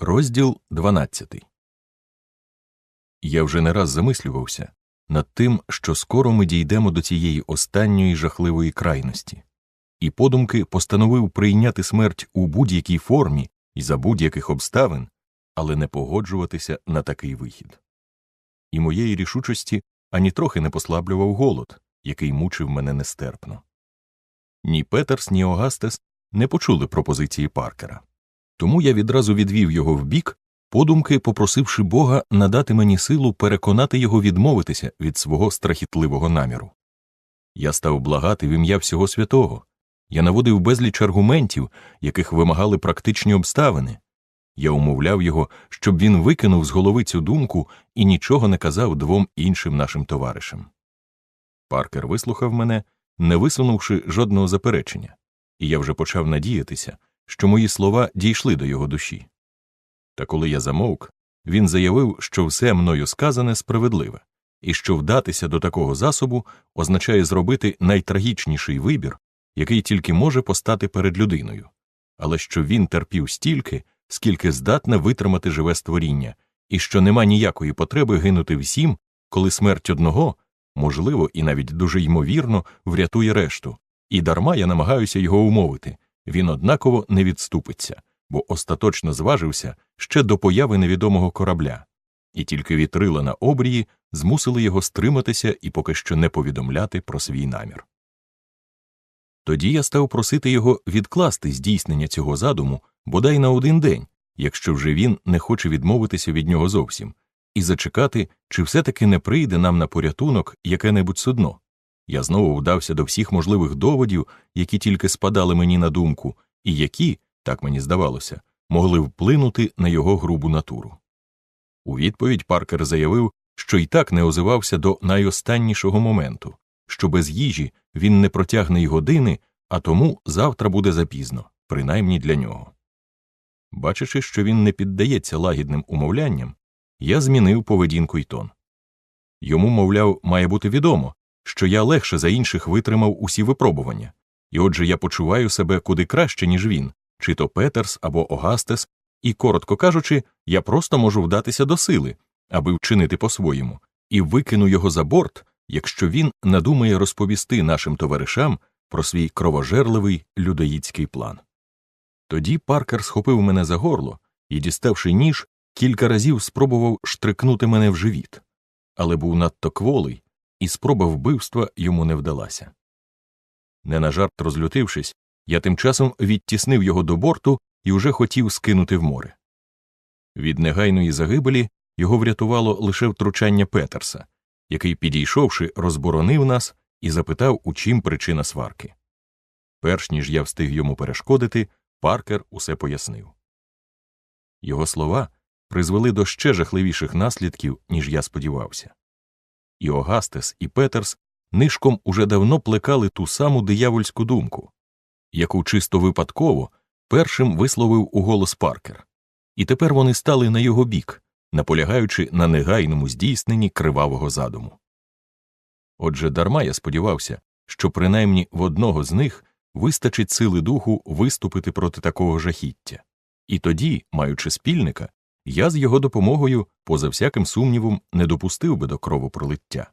Розділ 12 Я вже не раз замислювався над тим, що скоро ми дійдемо до цієї останньої жахливої крайності, і подумки постановив прийняти смерть у будь-якій формі і за будь-яких обставин, але не погоджуватися на такий вихід. І моєї рішучості ані трохи не послаблював голод, який мучив мене нестерпно. Ні Петерс, ні Огастес не почули пропозиції Паркера. Тому я відразу відвів його вбік, подумки попросивши Бога надати мені силу переконати його відмовитися від свого страхітливого наміру. Я став благати в ім'я всього святого, я наводив безліч аргументів, яких вимагали практичні обставини. Я умовляв його, щоб він викинув з голови цю думку і нічого не казав двом іншим нашим товаришам. Паркер вислухав мене, не висунувши жодного заперечення, і я вже почав надіятися, що мої слова дійшли до його душі. Та коли я замовк, він заявив, що все мною сказане справедливе, і що вдатися до такого засобу означає зробити найтрагічніший вибір, який тільки може постати перед людиною, але що він терпів стільки, скільки здатне витримати живе створіння, і що нема ніякої потреби гинути всім, коли смерть одного, можливо, і навіть дуже ймовірно, врятує решту, і дарма я намагаюся його умовити він однаково не відступиться, бо остаточно зважився ще до появи невідомого корабля, і тільки вітрила на обрії змусили його стриматися і поки що не повідомляти про свій намір. Тоді я став просити його відкласти здійснення цього задуму бодай на один день, якщо вже він не хоче відмовитися від нього зовсім, і зачекати, чи все таки не прийде нам на порятунок яке небудь судно. Я знову вдався до всіх можливих доводів, які тільки спадали мені на думку, і які, так мені здавалося, могли вплинути на його грубу натуру. У відповідь Паркер заявив, що й так не озивався до найостаннішого моменту, що без їжі він не протягне й години, а тому завтра буде запізно, принаймні для нього. Бачачи, що він не піддається лагідним умовлянням, я змінив поведінку й тон. Йому, мовляв, має бути відомо, що я легше за інших витримав усі випробування, і отже я почуваю себе куди краще, ніж він, чи то Петерс або Огастес, і, коротко кажучи, я просто можу вдатися до сили, аби вчинити по-своєму, і викину його за борт, якщо він надумає розповісти нашим товаришам про свій кровожерливий людоїдський план. Тоді Паркер схопив мене за горло і, діставши ніж, кілька разів спробував штрикнути мене в живіт, але був надто кволий, і спроба вбивства йому не вдалася. Не на жарт розлютившись, я тим часом відтіснив його до борту і уже хотів скинути в море. Від негайної загибелі його врятувало лише втручання Петерса, який, підійшовши, розборонив нас і запитав, у чим причина сварки. Перш ніж я встиг йому перешкодити, Паркер усе пояснив. Його слова призвели до ще жахливіших наслідків, ніж я сподівався і Огастес, і Петерс нишком уже давно плекали ту саму диявольську думку, яку чисто випадково першим висловив у голос Паркер, і тепер вони стали на його бік, наполягаючи на негайному здійсненні кривавого задуму. Отже, дарма я сподівався, що принаймні в одного з них вистачить сили духу виступити проти такого жахіття, і тоді, маючи спільника, я з його допомогою, поза всяким сумнівом, не допустив би до кровопролиття.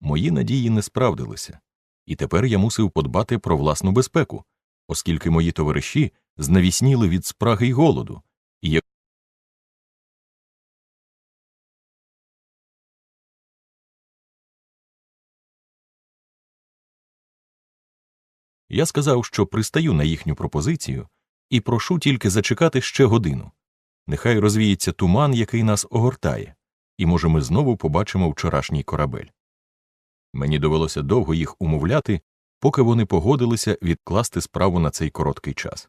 Мої надії не справдилися, і тепер я мусив подбати про власну безпеку, оскільки мої товариші знавісніли від спраги й голоду, і як Я сказав, що пристаю на їхню пропозицію і прошу тільки зачекати ще годину. Нехай розвіється туман, який нас огортає, і, може, ми знову побачимо вчорашній корабель. Мені довелося довго їх умовляти, поки вони погодилися відкласти справу на цей короткий час.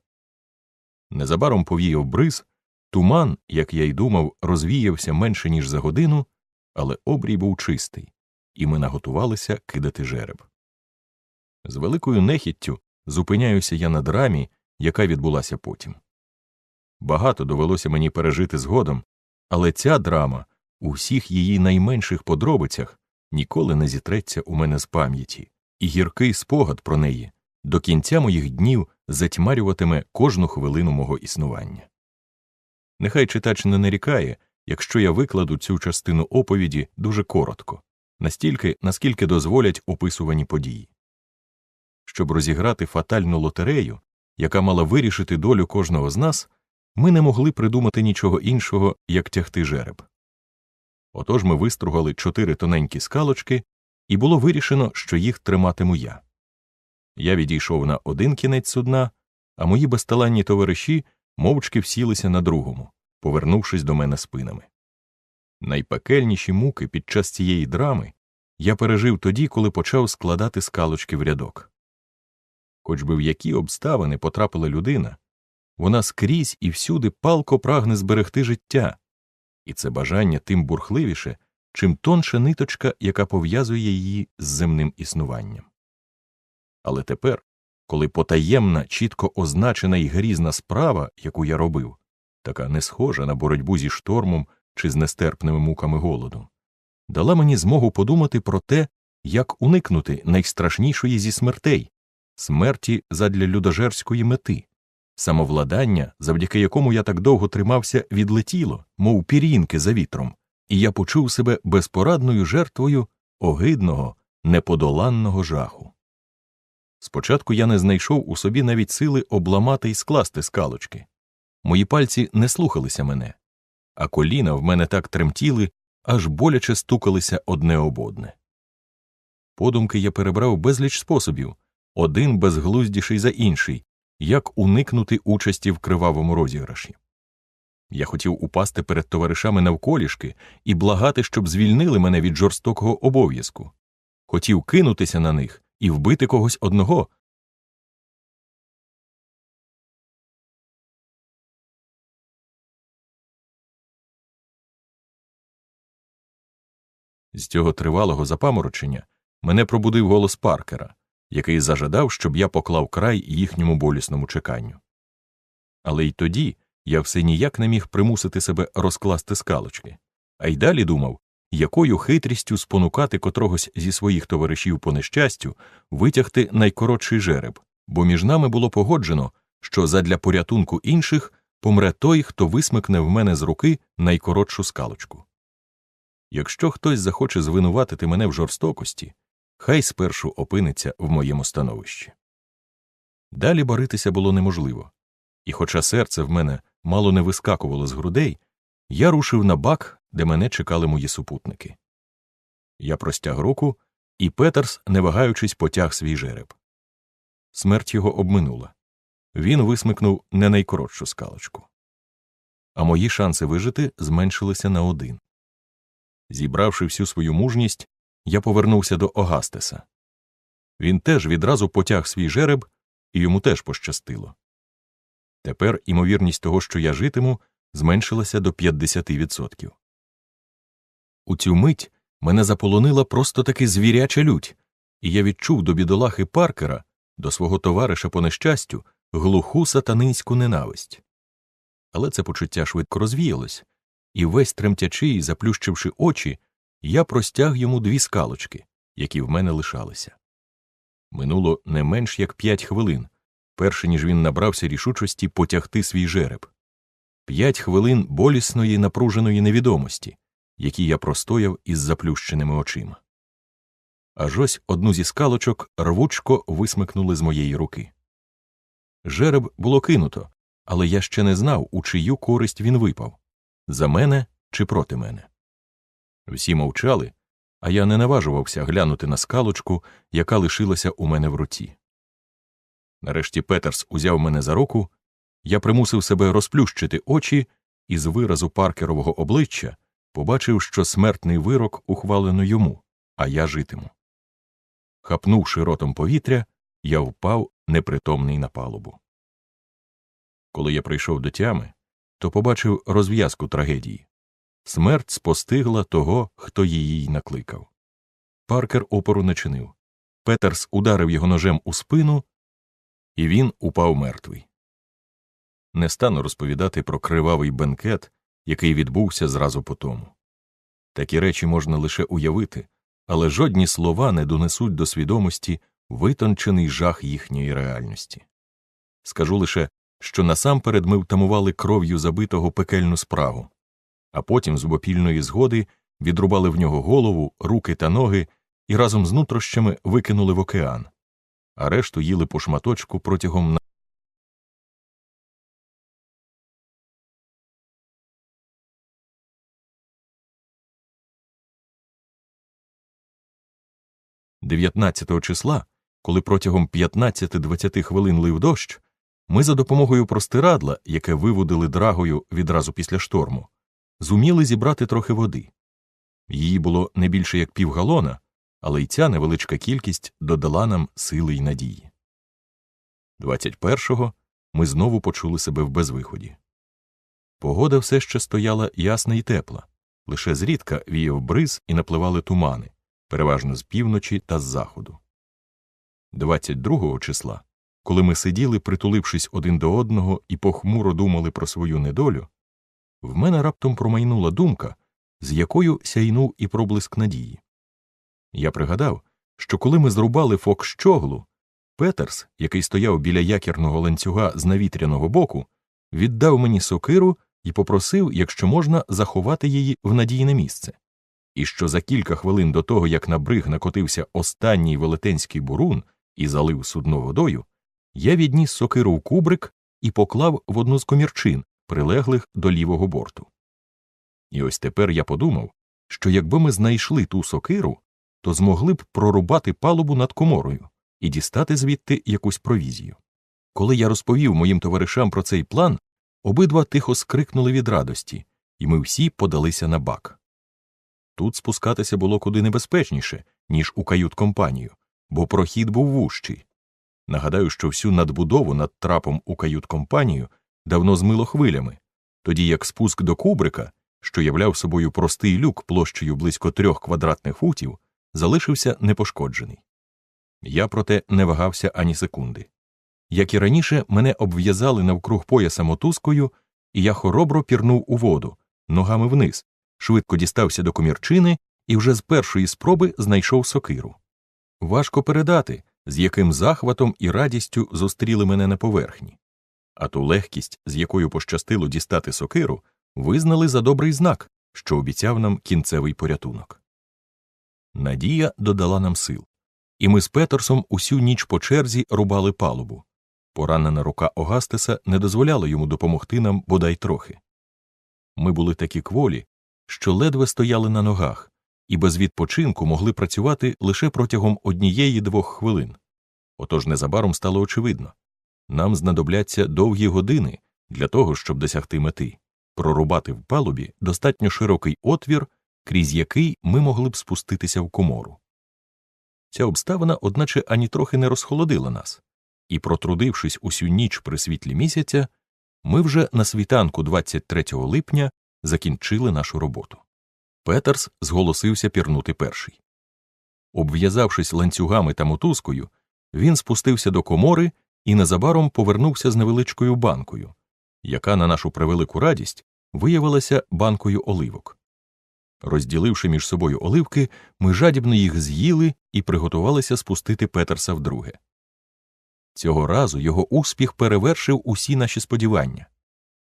Незабаром повіяв бриз, туман, як я й думав, розвіявся менше, ніж за годину, але обрій був чистий, і ми наготувалися кидати жереб. З великою нехіттю зупиняюся я на драмі, яка відбулася потім. Багато довелося мені пережити згодом, але ця драма у всіх її найменших подробицях ніколи не зітреться у мене з пам'яті, і гіркий спогад про неї до кінця моїх днів затьмарюватиме кожну хвилину мого існування. Нехай читач не нарікає, якщо я викладу цю частину оповіді дуже коротко, настільки, наскільки дозволять описувані події. Щоб розіграти фатальну лотерею, яка мала вирішити долю кожного з нас, ми не могли придумати нічого іншого, як тягти жереб. Отож ми вистругали чотири тоненькі скалочки, і було вирішено, що їх триматиму я. Я відійшов на один кінець судна, а мої безталанні товариші мовчки всілися на другому, повернувшись до мене спинами. Найпекельніші муки під час цієї драми я пережив тоді, коли почав складати скалочки в рядок. Хоч би в які обставини потрапила людина, вона скрізь і всюди палко прагне зберегти життя, і це бажання тим бурхливіше, чим тонша ниточка, яка пов'язує її з земним існуванням. Але тепер, коли потаємна, чітко означена і грізна справа, яку я робив, така не схожа на боротьбу зі штормом чи з нестерпними муками голоду, дала мені змогу подумати про те, як уникнути найстрашнішої зі смертей смерті задля людожерської мети, самовладання, завдяки якому я так довго тримався, відлетіло, мов пір'їнки за вітром, і я почув себе безпорадною жертвою огидного, неподоланного жаху. Спочатку я не знайшов у собі навіть сили обламати і скласти скалочки. Мої пальці не слухалися мене, а коліна в мене так тремтіли, аж боляче стукалися одне об одне. Подумки я перебрав безліч способів, один безглуздіший за інший, як уникнути участі в кривавому розіграші. Я хотів упасти перед товаришами навколішки і благати, щоб звільнили мене від жорстокого обов'язку, хотів кинутися на них і вбити когось одного. З цього тривалого запаморочення мене пробудив голос Паркера, який зажадав, щоб я поклав край їхньому болісному чеканню. Але й тоді я все ніяк не міг примусити себе розкласти скалочки, а й далі думав, якою хитрістю спонукати котрогось зі своїх товаришів по нещастю витягти найкоротший жереб, бо між нами було погоджено, що задля порятунку інших помре той, хто висмикне в мене з руки найкоротшу скалочку. Якщо хтось захоче звинуватити мене в жорстокості, хай спершу опиниться в моєму становищі. Далі боритися було неможливо, і, хоча серце в мене мало не вискакувало з грудей, я рушив на бак, де мене чекали мої супутники. Я простяг руку, і Петерс, не вагаючись, потяг свій жереб. Смерть його обминула. Він висмикнув не найкоротшу скалочку. А мої шанси вижити зменшилися на один. Зібравши всю свою мужність, я повернувся до Огастеса. Він теж відразу потяг свій жереб, і йому теж пощастило. Тепер імовірність того, що я житиму, зменшилася до 50%. У цю мить мене заполонила просто таки звіряча лють, і я відчув до бідолахи Паркера, до свого товариша по нещастю, глуху сатанинську ненависть. Але це почуття швидко розвіялось, і весь тремтячи і заплющивши очі, я простяг йому дві скалочки, які в мене лишалися. Минуло не менш як п'ять хвилин, перше ніж він набрався рішучості потягти свій жереб, п'ять хвилин болісної напруженої невідомості, які я простояв із заплющеними очима. Аж ось одну зі скалочок рвучко висмикнули з моєї руки. Жереб було кинуто, але я ще не знав, у чию користь він випав за мене чи проти мене. Всі мовчали, а я не наважувався глянути на скалочку, яка лишилася у мене в руці. Нарешті Петерс узяв мене за руку, я примусив себе розплющити очі і з виразу паркерового обличчя побачив, що смертний вирок ухвалено йому, а я житиму. Хапнувши ротом повітря, я впав непритомний на палубу. Коли я прийшов до тями, то побачив розв'язку трагедії смерть спостигла того, хто її накликав. Паркер опору не чинив. Петерс ударив його ножем у спину, і він упав мертвий. Не стану розповідати про кривавий бенкет, який відбувся зразу по тому. Такі речі можна лише уявити, але жодні слова не донесуть до свідомості витончений жах їхньої реальності. Скажу лише що насамперед ми втамували кров'ю забитого пекельну справу, а потім з обопільної згоди відрубали в нього голову, руки та ноги і разом з нутрощами викинули в океан, а решту їли по шматочку протягом на. Дев'ятнадцятого числа, коли протягом 15-20 хвилин лив дощ, ми за допомогою простирадла, яке виводили драгою відразу після шторму, зуміли зібрати трохи води. Її було не більше як півгалона, але й ця невеличка кількість додала нам сили й надії. 21-го ми знову почули себе в безвиході. Погода все ще стояла ясна і тепла, лише зрідка віяв бриз і напливали тумани, переважно з півночі та з заходу. 22-го числа, коли ми сиділи, притулившись один до одного і похмуро думали про свою недолю, в мене раптом промайнула думка, з якою сяйнув і проблиск надії. Я пригадав, що коли ми зрубали фок щоглу, Петерс, який стояв біля якірного ланцюга з навітряного боку, віддав мені сокиру і попросив, якщо можна, заховати її в надійне місце, і що за кілька хвилин до того, як на бриг накотився останній велетенський бурун і залив судно водою, я відніс сокиру в кубрик і поклав в одну з комірчин, прилеглих до лівого борту. І ось тепер я подумав, що якби ми знайшли ту сокиру, то змогли б прорубати палубу над коморою і дістати звідти якусь провізію. Коли я розповів моїм товаришам про цей план, обидва тихо скрикнули від радості, і ми всі подалися на бак. Тут спускатися було куди небезпечніше, ніж у кают компанію, бо прохід був вущий. Нагадаю, що всю надбудову над трапом у кают компанію давно змило хвилями, тоді як спуск до кубрика, що являв собою простий люк площею близько трьох квадратних футів, залишився непошкоджений. Я, проте, не вагався ані секунди. Як і раніше, мене обв'язали навкруг пояса мотузкою, і я хоробро пірнув у воду, ногами вниз, швидко дістався до комірчини і вже з першої спроби знайшов сокиру. Важко передати, з яким захватом і радістю зустріли мене на поверхні, а ту легкість, з якою пощастило дістати сокиру, визнали за добрий знак, що обіцяв нам кінцевий порятунок. Надія додала нам сил, і ми з Петерсом усю ніч по черзі рубали палубу. Поранена рука Огастеса не дозволяла йому допомогти нам бодай трохи. Ми були такі кволі, що ледве стояли на ногах, і без відпочинку могли працювати лише протягом однієї двох хвилин. Отож незабаром стало очевидно нам знадобляться довгі години для того, щоб досягти мети прорубати в палубі достатньо широкий отвір, крізь який ми могли б спуститися в комору. Ця обставина, одначе, ані трохи не розхолодила нас, і, протрудившись усю ніч при світлі місяця, ми вже на світанку 23 липня закінчили нашу роботу. Петерс зголосився пірнути перший. Обв'язавшись ланцюгами та мотузкою, він спустився до комори і незабаром повернувся з невеличкою банкою, яка, на нашу превелику радість, виявилася банкою оливок. Розділивши між собою оливки, ми жадібно їх з'їли і приготувалися спустити Петерса вдруге. Цього разу його успіх перевершив усі наші сподівання.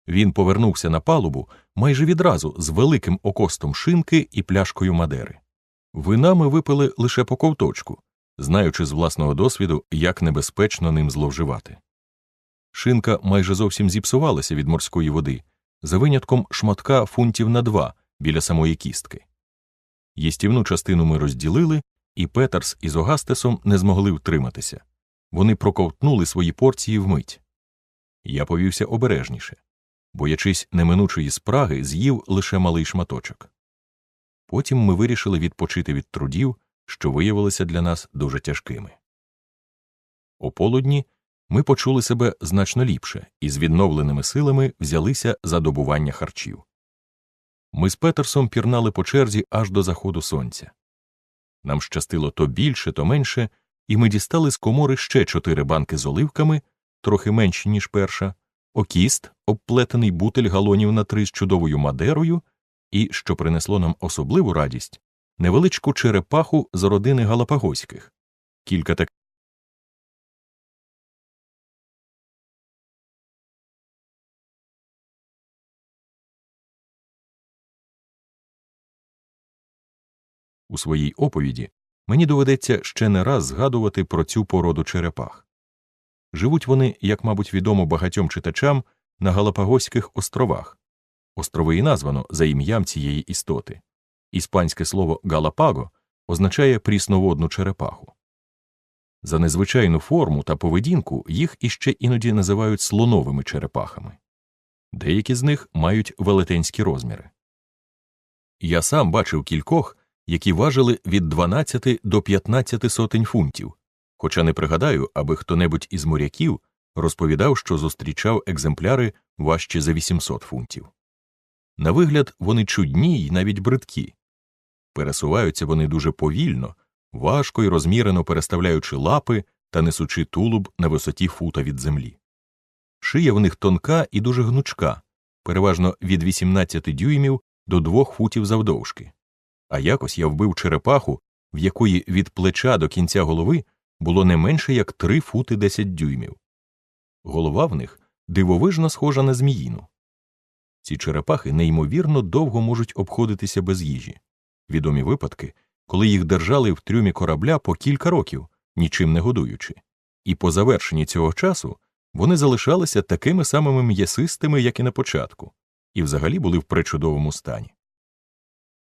Він повернувся на палубу майже відразу з великим окостом шинки і пляшкою мадери. Вина ми випили лише по ковточку, знаючи з власного досвіду, як небезпечно ним зловживати. Шинка майже зовсім зіпсувалася від морської води, за винятком шматка фунтів на два біля самої кістки. Їстівну частину ми розділили, і Петерс із Огастесом не змогли втриматися. Вони проковтнули свої порції вмить. Я повівся обережніше, боячись неминучої спраги, з'їв лише малий шматочок. Потім ми вирішили відпочити від трудів, що виявилися для нас дуже тяжкими. О полудні ми почули себе значно ліпше і з відновленими силами взялися за добування харчів. Ми з Петерсом пірнали по черзі аж до заходу сонця. Нам щастило то більше, то менше, і ми дістали з комори ще чотири банки з оливками, трохи менші, ніж перша, окіст, обплетений бутель галонів на три з чудовою мадерою, і, що принесло нам особливу радість, невеличку черепаху з родини Галапагоських. Кілька таких. У своїй оповіді мені доведеться ще не раз згадувати про цю породу черепах. Живуть вони, як, мабуть, відомо багатьом читачам, на Галапагоських островах. Острови і названо за ім'ям цієї істоти. Іспанське слово галапаго означає прісноводну черепаху. За незвичайну форму та поведінку їх іще іноді називають слоновими черепахами. Деякі з них мають велетенські розміри. Я сам бачив кількох, які важили від 12 до 15 сотень фунтів, хоча не пригадаю, аби хто небудь із моряків розповідав, що зустрічав екземпляри важче за 800 фунтів. На вигляд, вони чудні й навіть бридкі. Пересуваються вони дуже повільно, важко й розмірено переставляючи лапи та несучи тулуб на висоті фута від землі. Шия в них тонка і дуже гнучка, переважно від 18 дюймів до 2 футів завдовжки. А якось я вбив черепаху, в якої від плеча до кінця голови було не менше як 3 фути 10 дюймів. Голова в них дивовижно схожа на зміїну. Ці черепахи неймовірно довго можуть обходитися без їжі. Відомі випадки, коли їх держали в трюмі корабля по кілька років, нічим не годуючи, і по завершенні цього часу вони залишалися такими самими м'ясистими, як і на початку, і взагалі були в пречудовому стані.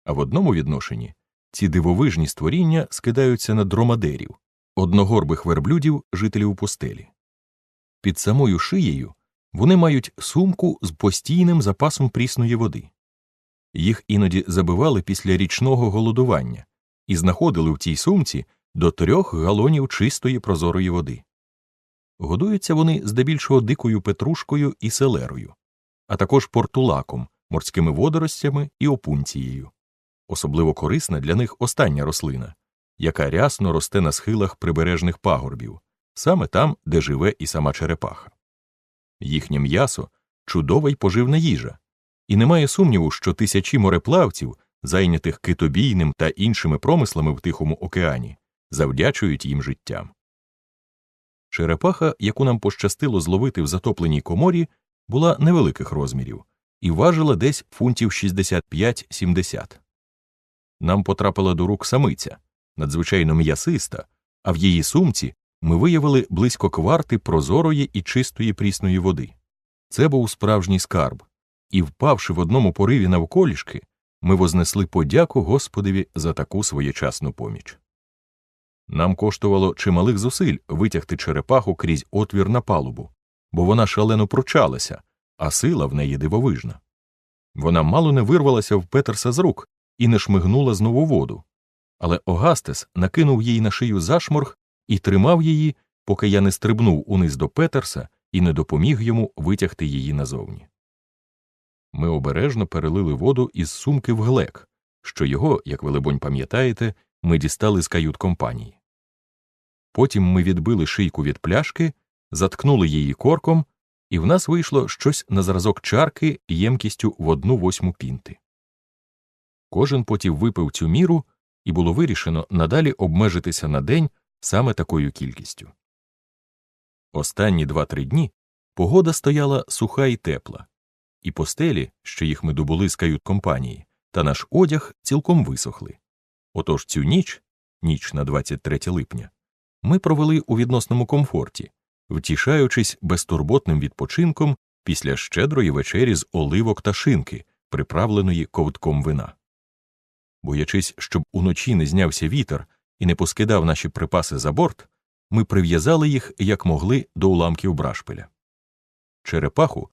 А в одному відношенні ці дивовижні створіння скидаються на дромадерів, одногорбих верблюдів жителів пустелі. Під самою шиєю вони мають сумку з постійним запасом прісної води. Їх іноді забивали після річного голодування і знаходили в цій сумці до трьох галонів чистої прозорої води. Годуються вони здебільшого дикою петрушкою і селерою, а також портулаком, морськими водоростями і опунцією. Особливо корисна для них остання рослина, яка рясно росте на схилах прибережних пагорбів, саме там, де живе і сама черепаха. Їхнє м'ясо чудова й поживна їжа, і немає сумніву, що тисячі мореплавців, зайнятих китобійним та іншими промислами в Тихому океані, завдячують їм життям. Черепаха, яку нам пощастило зловити в затопленій коморі, була невеликих розмірів і важила десь фунтів 65-70. Нам потрапила до рук самиця, надзвичайно м'ясиста, а в її сумці ми виявили близько кварти прозорої і чистої прісної води. Це був справжній скарб, і, впавши в одному пориві навколішки, ми вознесли подяку Господові за таку своєчасну поміч. Нам коштувало чималих зусиль витягти черепаху крізь отвір на палубу, бо вона шалено пручалася, а сила в неї дивовижна. Вона мало не вирвалася в Петерса з рук і не шмигнула знову воду. Але Огастес накинув їй на шию зашморг і тримав її, поки я не стрибнув униз до Петерса і не допоміг йому витягти її назовні. Ми обережно перелили воду із сумки в глек, що його, як ви либонь пам'ятаєте, ми дістали з кают компанії. Потім ми відбили шийку від пляшки, заткнули її корком, і в нас вийшло щось на зразок чарки ємкістю в одну восьму пінти. Кожен потім випив цю міру, і було вирішено надалі обмежитися на день саме такою кількістю. Останні два-три дні погода стояла суха і тепла, і постелі, що їх ми добули з кают компанії, та наш одяг цілком висохли. Отож цю ніч, ніч на 23 липня, ми провели у відносному комфорті, втішаючись безтурботним відпочинком після щедрої вечері з оливок та шинки, приправленої ковтком вина. Боячись, щоб уночі не знявся вітер і не поскидав наші припаси за борт, ми прив'язали їх як могли до уламків брашпиля. Черепаху